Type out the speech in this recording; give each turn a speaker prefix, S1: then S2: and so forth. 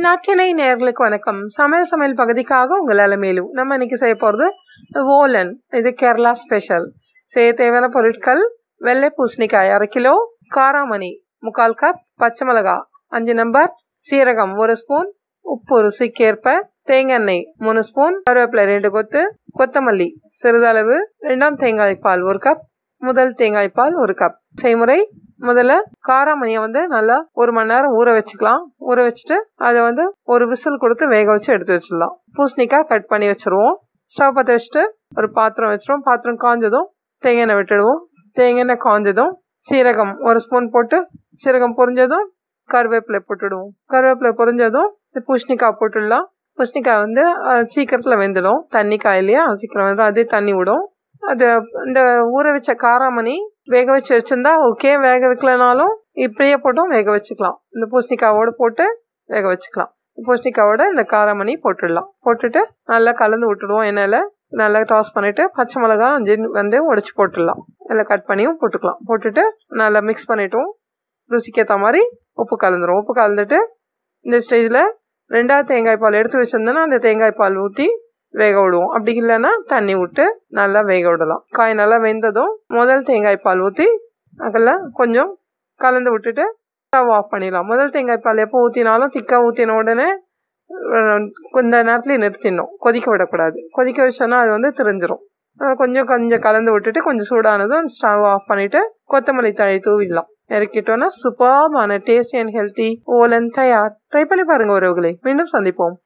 S1: நாட்டினை நேர்களுக்கு வணக்கம். சமையல் சமையல் பகுதிக்காக உங்கள் அலமேலு நம்ம இன்னைக்கு செய்ய போகிறது ஓலன் இது கேரளா ஸ்பெஷல். செய்ய தேவையான பொருட்கள் வெள்ளை பூசணிக்காய் அரை கிலோ காராமணி முக்கால் கப் பச்சை மிளகா அஞ்சு நம்பர் சீரகம் ஒரு ஸ்பூன் உப்பு ருசிக்கேற்ப தேங்காய் எண்ணெய் மூணு ஸ்பூன் கருவேப்பிலை ரெண்டு கொத்து கொத்தமல்லி சிறிதளவு ரெண்டாம் தேங்காய் பால் ஒரு கப் முதல் தேங்காய் பால் ஒரு கப். செய்முறை முதல்ல காராமணியை வந்து நல்லா ஒரு மணி நேரம் ஊற வச்சுக்கலாம். ஊற வச்சுட்டு அதை வந்து ஒரு விசில் கொடுத்து வேக வச்சு எடுத்து வச்சிடலாம். பூசணிக்காய் கட் பண்ணி வச்சுருவோம். ஸ்டவ் பற்ற வச்சுட்டு ஒரு பாத்திரம் வச்சிருவோம். பாத்திரம் காஞ்சதும் தேங்காய் எண்ணெய் விட்டுடுவோம். தேங்காய் எண்ணெய் காஞ்சதும் சீரகம் ஒரு ஸ்பூன் போட்டு சீரகம் பொரிஞ்சதும் கருவேப்பிலை போட்டுடுவோம். கருவேப்பிலை பொரிஞ்சதும் பூசணிக்காய் போட்டுடலாம். பூசணிக்காய் வந்து சீக்கிரத்தில் வெந்துடும். தண்ணி காயிலையா சீக்கிரம் வெந்துடும். அதே தண்ணி விடும். அது இந்த ஊற வச்ச காராமணி வேக வச்சு வச்சிருந்தா ஓகே வேக வைக்கலனாலும் இப்படியே போட்டும் வேக வச்சுக்கலாம். இந்த பூசணிக்காவோடு போட்டு வேக வச்சுக்கலாம். பூசணிக்காவோட இந்த காரமணி போட்டுடலாம். போட்டுட்டு நல்லா கலந்து விட்டுடுவோம் எண்ணெயில். நல்லா டாஸ் பண்ணிவிட்டு பச்சை மிளகா அஞ்சு வந்து உடச்சி போட்டுடலாம். நல்லா கட் பண்ணியும் போட்டுக்கலாம். போட்டுட்டு நல்லா மிக்ஸ் பண்ணிவிட்டோம் ருசிக்கேற்ற மாதிரி உப்பு கலந்துரும். உப்பு கலந்துட்டு இந்த ஸ்டேஜில் ரெண்டாவது தேங்காய் பால் எடுத்து வச்சுருந்தேன்னா அந்த தேங்காய் பால் ஊற்றி வேக விடுவோம். அப்படி இல்லைன்னா தண்ணி விட்டு நல்லா வேக விடலாம். காய் நல்லா வெந்ததும் முதல் தேங்காய் பால் ஊற்றி அதில் கொஞ்சம் கலந்து விட்டுட்டு ஸ்டவ் ஆஃப் பண்ணிடலாம். முதல் தேங்காய் பால் எப்போ ஊற்றினாலும் திக்காக ஊற்றின உடனே கொஞ்ச நேரத்துலேயே நிறுத்திடணும். கொதிக்க விடக்கூடாது. கொதிக்க வச்சோன்னா அது வந்து திரிஞ்சிடும் கொஞ்சம் கொஞ்சம் கலந்து விட்டுட்டு கொஞ்சம் சூடானதும் ஸ்டவ் ஆஃப் பண்ணிவிட்டு கொத்தமல்லி தழை தூவிடலாம். இறக்கிட்டோன்னா சூப்பர்மான டேஸ்டி அண்ட் ஹெல்த்தி ஓலன் தயார். ட்ரை பண்ணி பாருங்கள் உறவுகளை. மீண்டும் சந்திப்போம்.